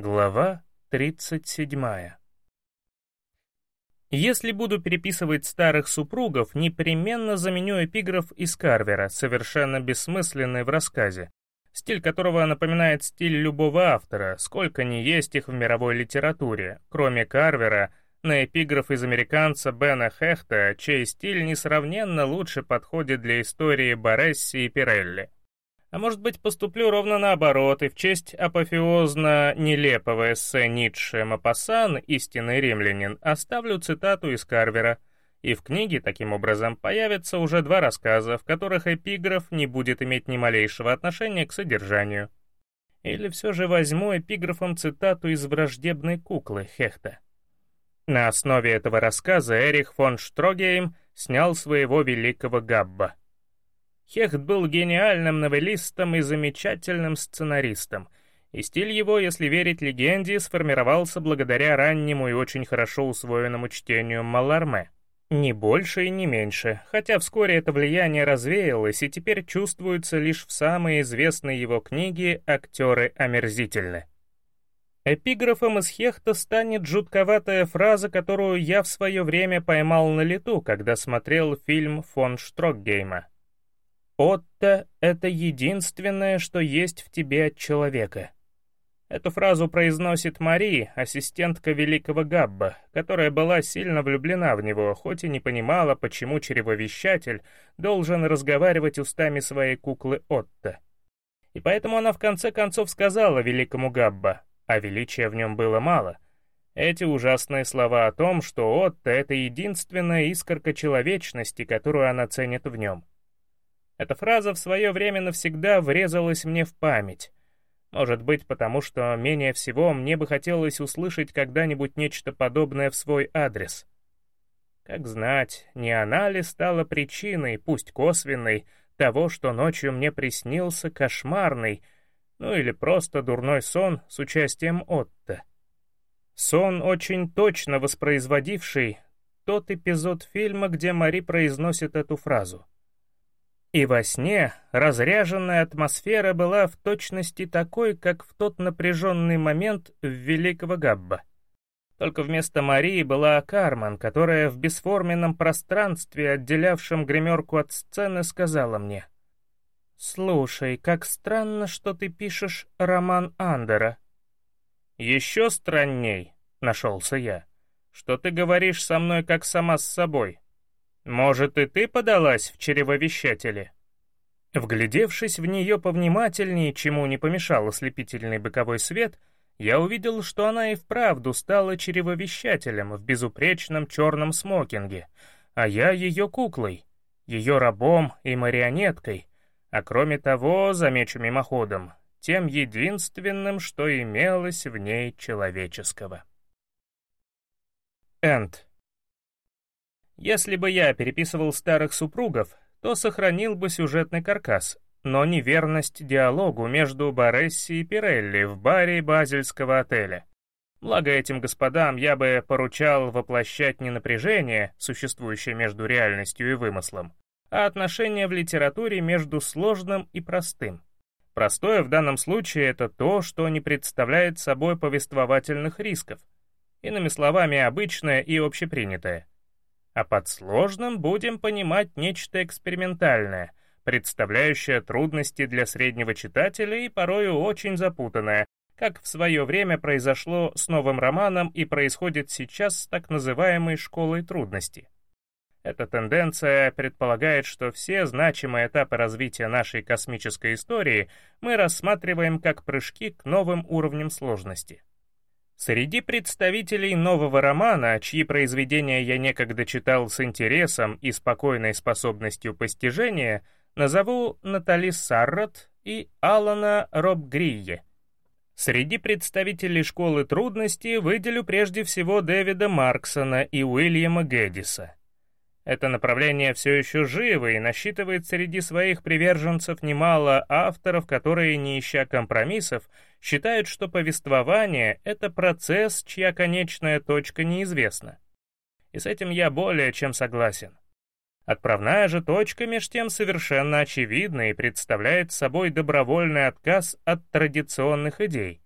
Глава 37 Если буду переписывать старых супругов, непременно заменю эпиграф из Карвера, совершенно бессмысленный в рассказе, стиль которого напоминает стиль любого автора, сколько ни есть их в мировой литературе, кроме Карвера, на эпиграф из американца Бена Хехта, чей стиль несравненно лучше подходит для истории Боресси и Пирелли. А может быть, поступлю ровно наоборот, и в честь апофеозно-нелепого эссе Ницше «Мапассан. Истинный римлянин» оставлю цитату из Карвера. И в книге, таким образом, появятся уже два рассказа, в которых эпиграф не будет иметь ни малейшего отношения к содержанию. Или все же возьму эпиграфом цитату из «Враждебной куклы» Хехта. На основе этого рассказа Эрих фон Штрогейм снял своего великого Габба — Хехт был гениальным новеллистом и замечательным сценаристом, и стиль его, если верить легенде, сформировался благодаря раннему и очень хорошо усвоенному чтению Маларме. Не больше и не меньше, хотя вскоре это влияние развеялось и теперь чувствуется лишь в самой известной его книге «Актеры омерзительны». Эпиграфом из Хехта станет жутковатая фраза, которую я в свое время поймал на лету, когда смотрел фильм фон Штрокгейма. «Отто — это единственное, что есть в тебе от человека». Эту фразу произносит Мари, ассистентка великого Габба, которая была сильно влюблена в него, хоть и не понимала, почему чревовещатель должен разговаривать устами своей куклы Отто. И поэтому она в конце концов сказала великому Габба, а величия в нем было мало, эти ужасные слова о том, что Отто — это единственная искорка человечности, которую она ценит в нем. Эта фраза в свое время навсегда врезалась мне в память. Может быть, потому что менее всего мне бы хотелось услышать когда-нибудь нечто подобное в свой адрес. Как знать, не она ли стала причиной, пусть косвенной, того, что ночью мне приснился кошмарный, ну или просто дурной сон с участием Отто. Сон, очень точно воспроизводивший тот эпизод фильма, где Мари произносит эту фразу. И во сне разряженная атмосфера была в точности такой, как в тот напряженный момент в Великого Габба. Только вместо Марии была Карман, которая в бесформенном пространстве, отделявшем гримерку от сцены, сказала мне. «Слушай, как странно, что ты пишешь роман Андера». «Еще странней», — нашелся я, — «что ты говоришь со мной как сама с собой». «Может, и ты подалась в чревовещатели?» Вглядевшись в нее повнимательнее, чему не помешал ослепительный боковой свет, я увидел, что она и вправду стала чревовещателем в безупречном черном смокинге, а я ее куклой, ее рабом и марионеткой, а кроме того, замечу мимоходом, тем единственным, что имелось в ней человеческого. Энд. Если бы я переписывал старых супругов, то сохранил бы сюжетный каркас, но неверность диалогу между Боресси и Пирелли в баре базельского отеля. Благо этим господам я бы поручал воплощать не напряжение, существующее между реальностью и вымыслом, а отношение в литературе между сложным и простым. Простое в данном случае это то, что не представляет собой повествовательных рисков. Иными словами, обычное и общепринятое — а под сложным будем понимать нечто экспериментальное, представляющее трудности для среднего читателя и порою очень запутанное, как в свое время произошло с новым романом и происходит сейчас с так называемой «школой трудностей». Эта тенденция предполагает, что все значимые этапы развития нашей космической истории мы рассматриваем как прыжки к новым уровням сложности. Среди представителей нового романа, чьи произведения я некогда читал с интересом и спокойной способностью постижения, назову Натали Саррот и Алана Робгрие. Среди представителей школы трудностей выделю прежде всего Дэвида Марксона и Уильяма Гэддиса. Это направление все еще живо и насчитывает среди своих приверженцев немало авторов, которые, не ища компромиссов, считают, что повествование — это процесс, чья конечная точка неизвестна. И с этим я более чем согласен. Отправная же точка меж тем совершенно очевидна и представляет собой добровольный отказ от традиционных идей.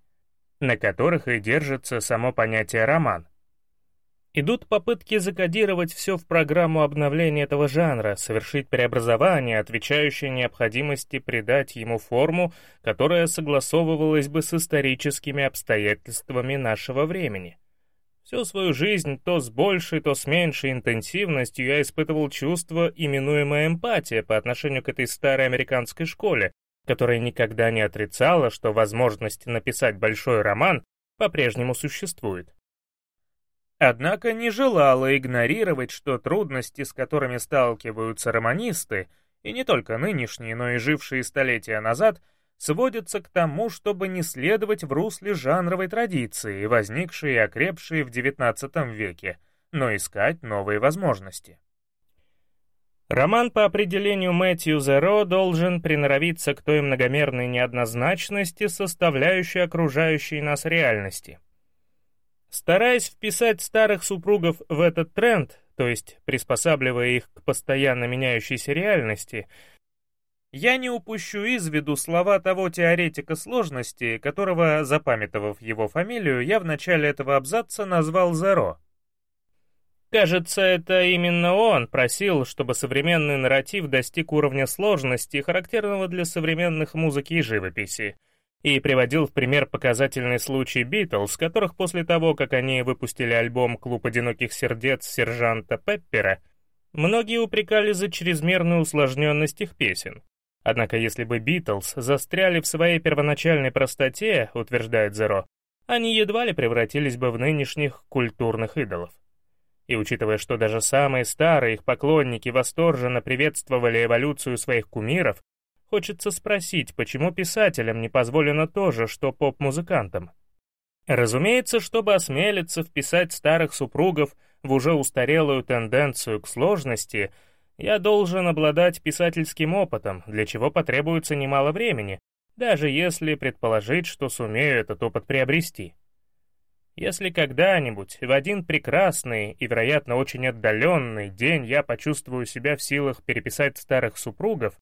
на которых и держится само понятие «роман». Идут попытки закодировать все в программу обновления этого жанра, совершить преобразование, отвечающее необходимости придать ему форму, которая согласовывалась бы с историческими обстоятельствами нашего времени. Всю свою жизнь то с большей, то с меньшей интенсивностью я испытывал чувство, именуемое эмпатия по отношению к этой старой американской школе, которая никогда не отрицала, что возможность написать большой роман по-прежнему существует. Однако не желала игнорировать, что трудности, с которыми сталкиваются романисты, и не только нынешние, но и жившие столетия назад, сводятся к тому, чтобы не следовать в русле жанровой традиции, возникшей и окрепшей в XIX веке, но искать новые возможности. Роман по определению Мэтью Зеро должен приноровиться к той многомерной неоднозначности, составляющей окружающей нас реальности. Стараясь вписать старых супругов в этот тренд, то есть приспосабливая их к постоянно меняющейся реальности, я не упущу из виду слова того теоретика сложности, которого, запамятовав его фамилию, я в начале этого абзаца назвал Зеро. Кажется, это именно он просил, чтобы современный нарратив достиг уровня сложности, характерного для современных музыки и живописи, и приводил в пример показательный случай Битлз, которых после того, как они выпустили альбом «Клуб одиноких сердец» сержанта Пеппера, многие упрекали за чрезмерную усложненность их песен. Однако если бы Битлз застряли в своей первоначальной простоте, утверждает Зеро, они едва ли превратились бы в нынешних культурных идолов. И учитывая, что даже самые старые их поклонники восторженно приветствовали эволюцию своих кумиров, хочется спросить, почему писателям не позволено то же, что поп-музыкантам? Разумеется, чтобы осмелиться вписать старых супругов в уже устарелую тенденцию к сложности — я должен обладать писательским опытом, для чего потребуется немало времени, даже если предположить, что сумею этот опыт приобрести. Если когда-нибудь, в один прекрасный и, вероятно, очень отдаленный день я почувствую себя в силах переписать старых супругов,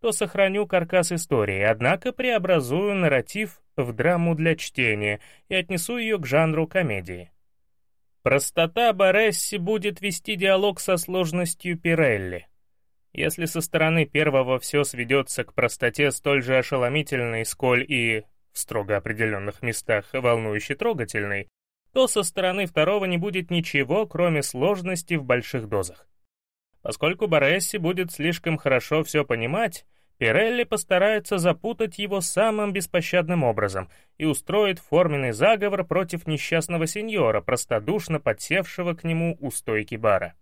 то сохраню каркас истории, однако преобразую нарратив в драму для чтения и отнесу ее к жанру комедии. Простота Боресси будет вести диалог со сложностью Пирелли. Если со стороны первого все сведется к простоте столь же ошеломительной, сколь и, в строго определенных местах, волнующе трогательной, то со стороны второго не будет ничего, кроме сложности в больших дозах. Поскольку Боресси будет слишком хорошо все понимать, Пирелли постарается запутать его самым беспощадным образом и устроит форменный заговор против несчастного сеньора, простодушно подсевшего к нему у стойки бара.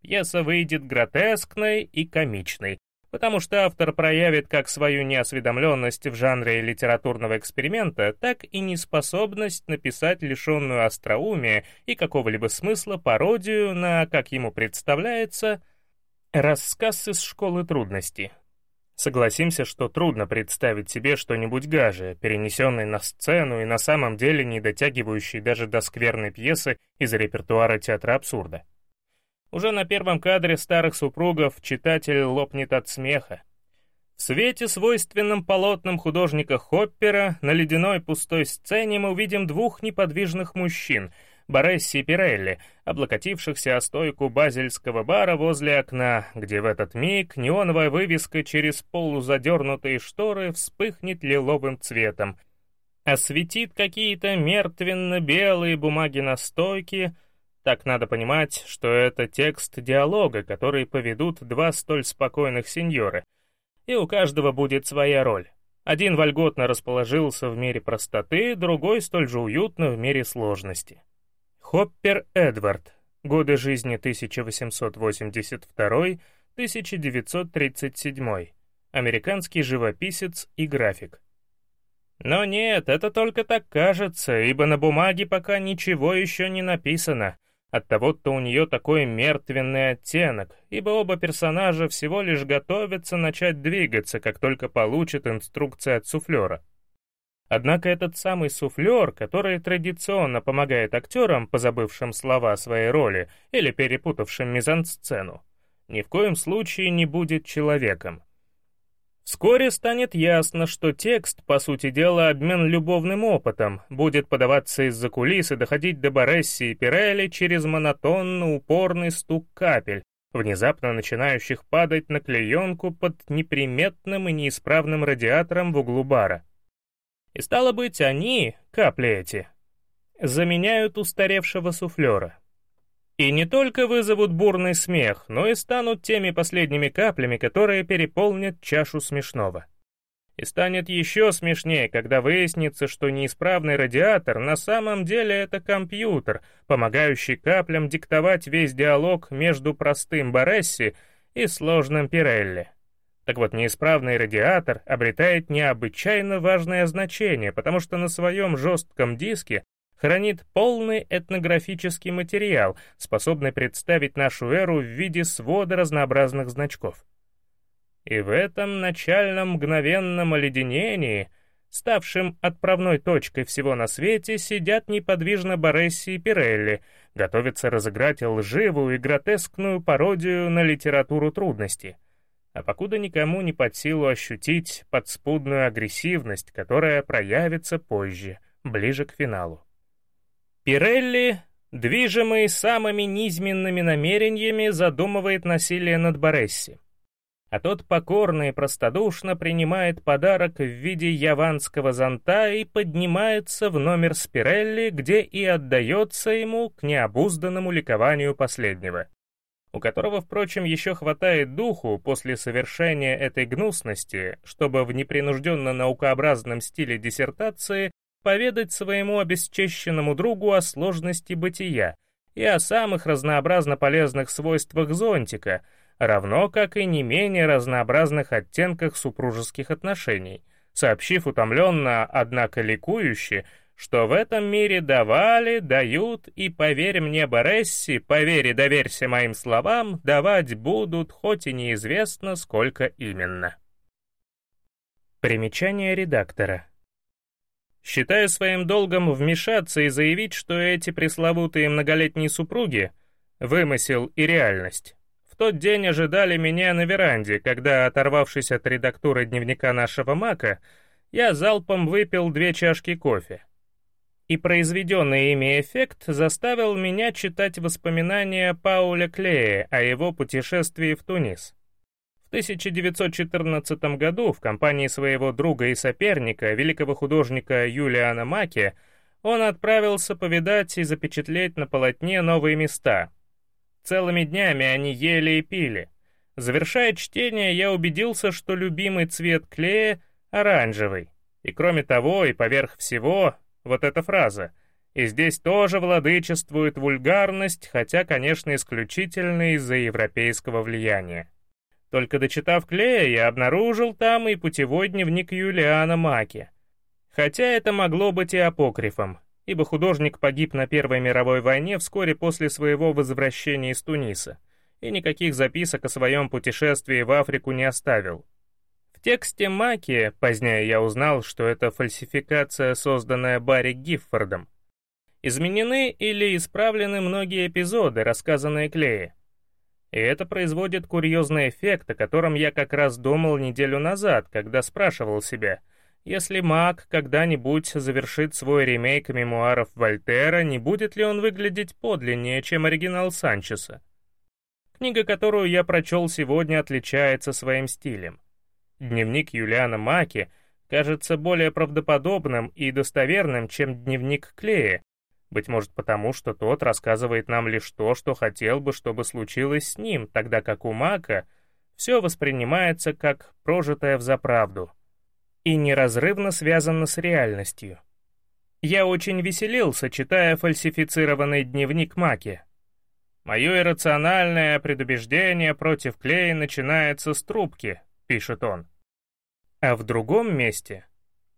Пьеса выйдет гротескной и комичной, потому что автор проявит как свою неосведомленность в жанре литературного эксперимента, так и неспособность написать лишенную остроумия и какого-либо смысла пародию на, как ему представляется, рассказ из школы трудностей, Согласимся, что трудно представить себе что-нибудь гаже, перенесенный на сцену и на самом деле не дотягивающий даже до скверной пьесы из репертуара театра абсурда. Уже на первом кадре старых супругов читатель лопнет от смеха. В свете, свойственном полотнам художника Хоппера, на ледяной пустой сцене мы увидим двух неподвижных мужчин — Боресси и Пирелли, облокотившихся о стойку базельского бара возле окна, где в этот миг неоновая вывеска через полузадернутые шторы вспыхнет лиловым цветом, осветит какие-то мертвенно-белые бумаги на стойке, так надо понимать, что это текст диалога, который поведут два столь спокойных сеньора, и у каждого будет своя роль. Один вольготно расположился в мире простоты, другой столь же уютно в мире сложности. Хоппер Эдвард. Годы жизни 1882-1937. Американский живописец и график. Но нет, это только так кажется, ибо на бумаге пока ничего еще не написано. Оттого-то у нее такой мертвенный оттенок, ибо оба персонажа всего лишь готовятся начать двигаться, как только получат инструкции от суфлера. Однако этот самый суфлер, который традиционно помогает актерам, позабывшим слова своей роли или перепутавшим мизансцену, ни в коем случае не будет человеком. Вскоре станет ясно, что текст, по сути дела, обмен любовным опытом, будет подаваться из-за кулис и доходить до Боресси и Пирелли через монотонно упорный стук капель, внезапно начинающих падать на клеенку под неприметным и неисправным радиатором в углу бара. И стало быть, они, капли эти, заменяют устаревшего суфлера. И не только вызовут бурный смех, но и станут теми последними каплями, которые переполнят чашу смешного. И станет еще смешнее, когда выяснится, что неисправный радиатор на самом деле это компьютер, помогающий каплям диктовать весь диалог между простым Боресси и сложным Пирелли. Так вот, неисправный радиатор обретает необычайно важное значение, потому что на своем жестком диске хранит полный этнографический материал, способный представить нашу эру в виде свода разнообразных значков. И в этом начальном мгновенном оледенении, ставшем отправной точкой всего на свете, сидят неподвижно Боресси и Пирелли, готовятся разыграть лживую и гротескную пародию на литературу трудности. А покуда никому не под силу ощутить подспудную агрессивность, которая проявится позже, ближе к финалу. Пирелли, движимый самыми низменными намерениями, задумывает насилие над Боресси. А тот покорно и простодушно принимает подарок в виде яванского зонта и поднимается в номер Спирелли, где и отдается ему к необузданному ликованию последнего, у которого, впрочем, еще хватает духу после совершения этой гнусности, чтобы в непринужденно наукообразном стиле диссертации поведать своему обесчещенному другу о сложности бытия и о самых разнообразно полезных свойствах зонтика, равно как и не менее разнообразных оттенках супружеских отношений, сообщив утомленно, однако ликующе, что в этом мире давали, дают, и, поверь мне, Боресси, поверь и доверься моим словам, давать будут, хоть и неизвестно, сколько именно. Примечание редактора. Считаю своим долгом вмешаться и заявить, что эти пресловутые многолетние супруги — вымысел и реальность. В тот день ожидали меня на веранде, когда, оторвавшись от редактуры дневника нашего Мака, я залпом выпил две чашки кофе. И произведенный ими эффект заставил меня читать воспоминания Пауля Клея о его путешествии в Тунис. 1914 году в компании своего друга и соперника, великого художника Юлиана Маки, он отправился повидать и запечатлеть на полотне новые места. Целыми днями они ели и пили. Завершая чтение, я убедился, что любимый цвет клея — оранжевый. И кроме того, и поверх всего, вот эта фраза — и здесь тоже владычествует вульгарность, хотя, конечно, исключительно из-за европейского влияния. Только дочитав Клея, я обнаружил там и путевой дневник Юлиана Маки. Хотя это могло быть и апокрифом, ибо художник погиб на Первой мировой войне вскоре после своего возвращения из Туниса, и никаких записок о своем путешествии в Африку не оставил. В тексте Маки, позднее я узнал, что это фальсификация, созданная Барри Гиффордом, изменены или исправлены многие эпизоды, рассказанные Клея. И это производит курьезный эффект, о котором я как раз думал неделю назад, когда спрашивал себя, если Мак когда-нибудь завершит свой ремейк мемуаров Вольтера, не будет ли он выглядеть подлиннее, чем оригинал Санчеса? Книга, которую я прочел сегодня, отличается своим стилем. Дневник Юлиана Маки кажется более правдоподобным и достоверным, чем дневник Клея, быть может потому, что тот рассказывает нам лишь то, что хотел бы, чтобы случилось с ним, тогда как у Мака все воспринимается как прожитое взаправду и неразрывно связано с реальностью. Я очень веселился, читая фальсифицированный дневник Маки. «Мое иррациональное предубеждение против Клея начинается с трубки», — пишет он. А в другом месте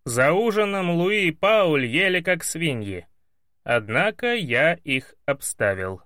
«За ужином Луи и Пауль ели как свиньи. Однако я их обставил.